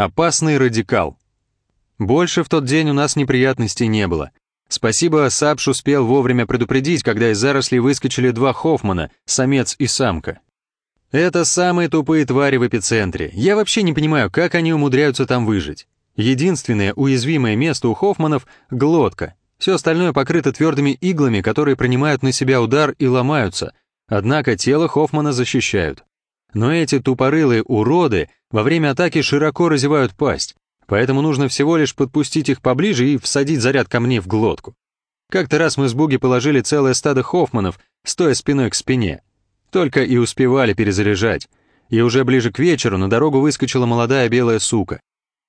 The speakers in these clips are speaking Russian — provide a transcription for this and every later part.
Опасный радикал. Больше в тот день у нас неприятностей не было. Спасибо, Сапш успел вовремя предупредить, когда из зарослей выскочили два Хоффмана, самец и самка. Это самые тупые твари в эпицентре. Я вообще не понимаю, как они умудряются там выжить. Единственное уязвимое место у Хоффманов — глотка. Все остальное покрыто твердыми иглами, которые принимают на себя удар и ломаются. Однако тело Хоффмана защищают. Но эти тупорылые уроды во время атаки широко разевают пасть, поэтому нужно всего лишь подпустить их поближе и всадить заряд камней в глотку. Как-то раз мы с Буги положили целое стадо Хоффманов, стоя спиной к спине. Только и успевали перезаряжать. И уже ближе к вечеру на дорогу выскочила молодая белая сука.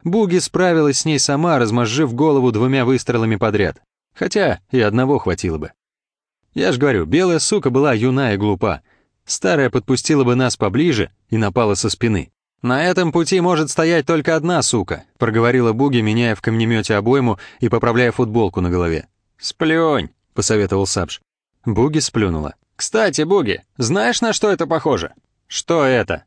Буги справилась с ней сама, размозжив голову двумя выстрелами подряд. Хотя и одного хватило бы. Я ж говорю, белая сука была юна и глупа. Старая подпустила бы нас поближе и напала со спины. «На этом пути может стоять только одна сука», — проговорила Буги, меняя в камнемете обойму и поправляя футболку на голове. «Сплюнь», — посоветовал Сапш. Буги сплюнула. «Кстати, Буги, знаешь, на что это похоже?» «Что это?»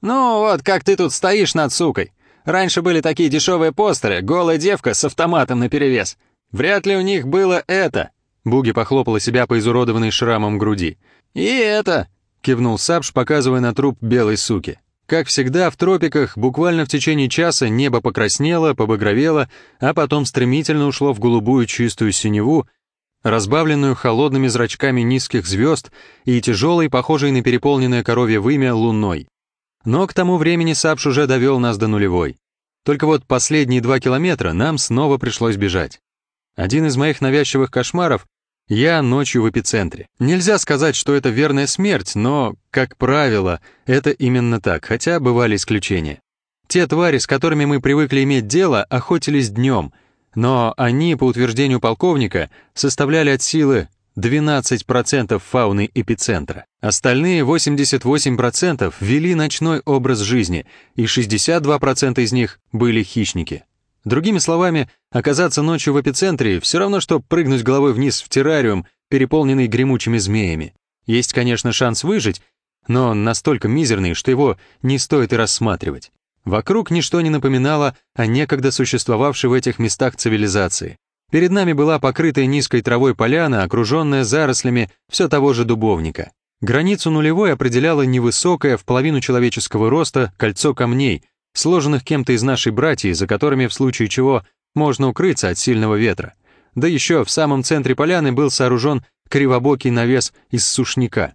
«Ну, вот как ты тут стоишь над сукой. Раньше были такие дешевые постеры, голая девка с автоматом наперевес. Вряд ли у них было это». Буги похлопала себя по изуродованной шрамом груди. «И это», — кивнул Сапш, показывая на труп белой суки. Как всегда, в тропиках буквально в течение часа небо покраснело, побагровело, а потом стремительно ушло в голубую чистую синеву, разбавленную холодными зрачками низких звезд и тяжелой, похожей на переполненное коровье вымя, луной. Но к тому времени Сапш уже довел нас до нулевой. Только вот последние два километра нам снова пришлось бежать. Один из моих навязчивых кошмаров я ночью в эпицентре. Нельзя сказать, что это верная смерть, но, как правило, это именно так, хотя бывали исключения. Те твари, с которыми мы привыкли иметь дело, охотились днем, но они, по утверждению полковника, составляли от силы 12% фауны эпицентра. Остальные 88% вели ночной образ жизни, и 62% из них были хищники. Другими словами, оказаться ночью в эпицентре все равно, что прыгнуть головой вниз в террариум, переполненный гремучими змеями. Есть, конечно, шанс выжить, но он настолько мизерный, что его не стоит и рассматривать. Вокруг ничто не напоминало о некогда существовавшей в этих местах цивилизации. Перед нами была покрытая низкой травой поляна, окруженная зарослями все того же дубовника. Границу нулевой определяло невысокое, в половину человеческого роста, кольцо камней, сложенных кем-то из нашей братьев, за которыми в случае чего можно укрыться от сильного ветра. Да еще в самом центре поляны был сооружен кривобокий навес из сушняка.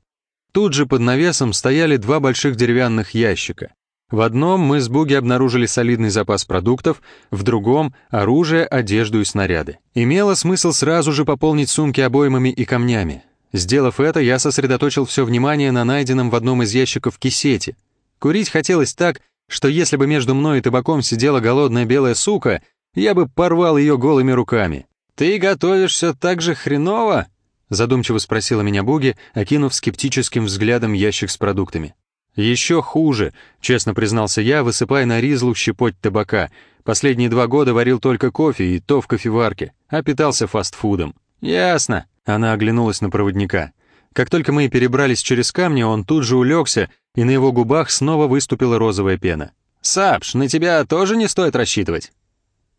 Тут же под навесом стояли два больших деревянных ящика. В одном мы с Буги обнаружили солидный запас продуктов, в другом — оружие, одежду и снаряды. Имело смысл сразу же пополнить сумки обоймами и камнями. Сделав это, я сосредоточил все внимание на найденном в одном из ящиков кисете. Курить хотелось так, что если бы между мной и табаком сидела голодная белая сука, я бы порвал ее голыми руками. «Ты готовишься так же хреново?» задумчиво спросила меня Буги, окинув скептическим взглядом ящик с продуктами. «Еще хуже», — честно признался я, высыпая на ризлу щепоть табака. Последние два года варил только кофе и то в кофеварке, а питался фастфудом. «Ясно», — она оглянулась на проводника. Как только мы перебрались через камни, он тут же улегся, и на его губах снова выступила розовая пена. «Сапш, на тебя тоже не стоит рассчитывать?»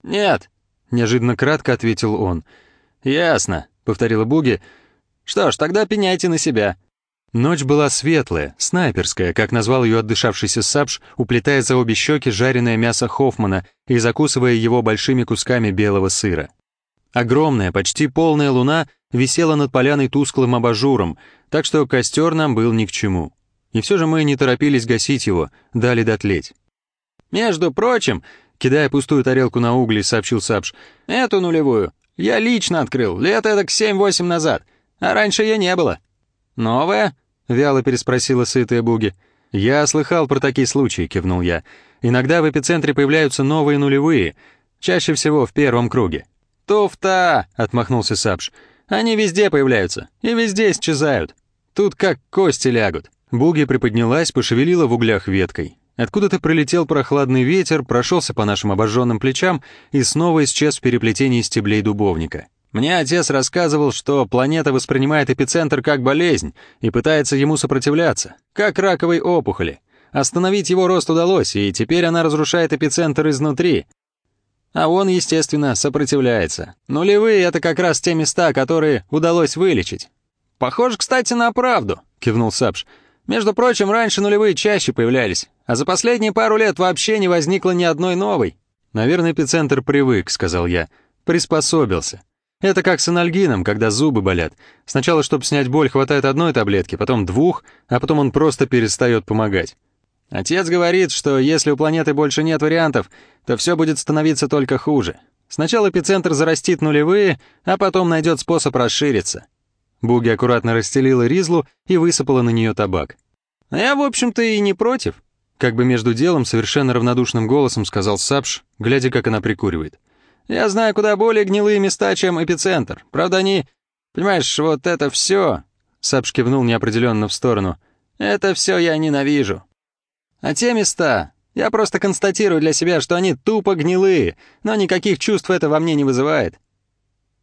«Нет», — неожиданно кратко ответил он. «Ясно», — повторила Буги. «Что ж, тогда пеняйте на себя». Ночь была светлая, снайперская, как назвал ее отдышавшийся Сапш, уплетая за обе щеки жареное мясо Хоффмана и закусывая его большими кусками белого сыра. Огромная, почти полная луна висела над поляной тусклым абажуром, так что костер нам был ни к чему. И все же мы не торопились гасить его, дали дотлеть. «Между прочим», — кидая пустую тарелку на угли, сообщил Сапш, «эту нулевую я лично открыл, лет это к семь-восемь назад, а раньше ее не было». «Новая?» — вяло переспросила сытая Буги. «Я слыхал про такие случаи», — кивнул я. «Иногда в эпицентре появляются новые нулевые, чаще всего в первом круге». «Туфта!» — отмахнулся Сапш. «Они везде появляются и везде исчезают. Тут как кости лягут». Буги приподнялась, пошевелила в углях веткой. Откуда-то прилетел прохладный ветер, прошелся по нашим обожженным плечам и снова исчез в переплетении стеблей дубовника. Мне отец рассказывал, что планета воспринимает эпицентр как болезнь и пытается ему сопротивляться, как раковой опухоли. Остановить его рост удалось, и теперь она разрушает эпицентр изнутри. А он, естественно, сопротивляется. Нулевые — это как раз те места, которые удалось вылечить. «Похоже, кстати, на правду», — кивнул Сапш. «Между прочим, раньше нулевые чаще появлялись, а за последние пару лет вообще не возникло ни одной новой». «Наверное, эпицентр привык», — сказал я. «Приспособился». Это как с анальгином, когда зубы болят. Сначала, чтобы снять боль, хватает одной таблетки, потом двух, а потом он просто перестает помогать. Отец говорит, что если у планеты больше нет вариантов, то все будет становиться только хуже. Сначала эпицентр зарастит нулевые, а потом найдет способ расшириться. Буги аккуратно расстелила ризлу и высыпала на нее табак. «А я, в общем-то, и не против», — как бы между делом совершенно равнодушным голосом сказал Сапш, глядя, как она прикуривает. Я знаю куда более гнилые места, чем эпицентр. Правда, они... Понимаешь, вот это все. Сапш кивнул неопределенно в сторону. Это все я ненавижу. А те места... Я просто констатирую для себя, что они тупо гнилые, но никаких чувств это во мне не вызывает.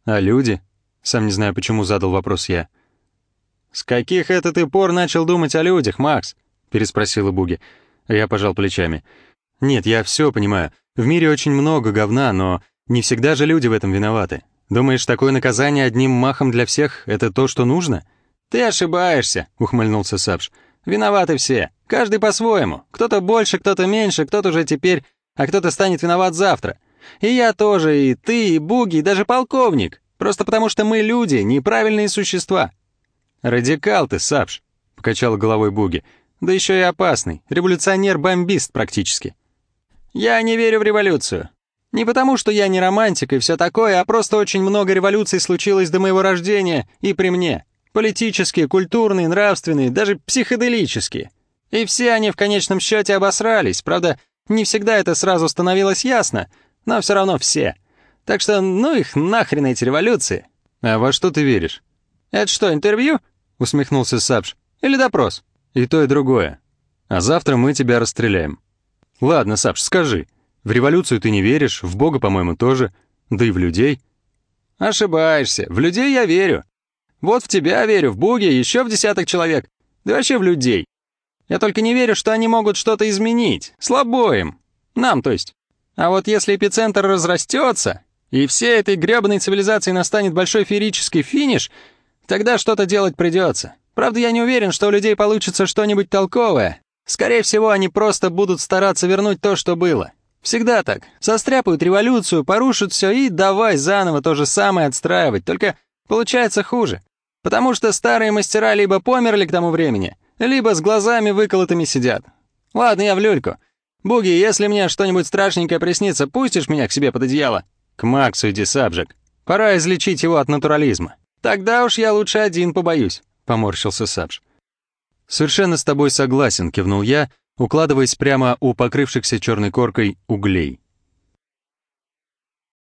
А люди? Сам не знаю, почему задал вопрос я. «С каких это ты пор начал думать о людях, Макс?» — переспросила Буги. Я пожал плечами. «Нет, я все понимаю. В мире очень много говна, но не всегда же люди в этом виноваты. Думаешь, такое наказание одним махом для всех — это то, что нужно? Ты ошибаешься, ухмыльнулся Сапш. Виноваты все, каждый по-своему. Кто-то больше, кто-то меньше, кто-то уже теперь, а кто-то станет виноват завтра. И я тоже, и ты, и Буги, и даже полковник. Просто потому что мы люди, неправильные существа. Радикал ты, Сапш, покачал головой Буги. Да еще и опасный, революционер-бомбист практически. Я не верю в революцию. Не потому, что я не романтик и все такое, а просто очень много революций случилось до моего рождения и при мне. Политические, культурные, нравственные, даже психоделические. И все они в конечном счете обосрались, правда, не всегда это сразу становилось ясно, но все равно все. Так что ну их нахрен эти революции. А во что ты веришь? Это что, интервью? Усмехнулся Сапш. Или допрос? И то, и другое. А завтра мы тебя расстреляем. Ладно, Сапш, скажи, в революцию ты не веришь, в Бога, по-моему, тоже, да и в людей. Ошибаешься, в людей я верю. Вот в тебя верю, в Боге, еще в десяток человек, да вообще в людей. Я только не верю, что они могут что-то изменить. Слабо им. Нам, то есть. А вот если эпицентр разрастется, и всей этой гребаной цивилизации настанет большой феерический финиш, тогда что-то делать придется. Правда, я не уверен, что у людей получится что-нибудь толковое. Скорее всего, они просто будут стараться вернуть то, что было. Всегда так. Состряпают революцию, порушат все и давай заново то же самое отстраивать, только получается хуже. Потому что старые мастера либо померли к тому времени, либо с глазами выколотыми сидят. Ладно, я в люльку. Буги, если мне что-нибудь страшненькое приснится, пустишь меня к себе под одеяло? К Максу иди, Сабжик. Пора излечить его от натурализма. Тогда уж я лучше один побоюсь, поморщился Сабж. Совершенно с тобой согласен, кивнул я, укладываясь прямо у покрывшихся черной коркой углей.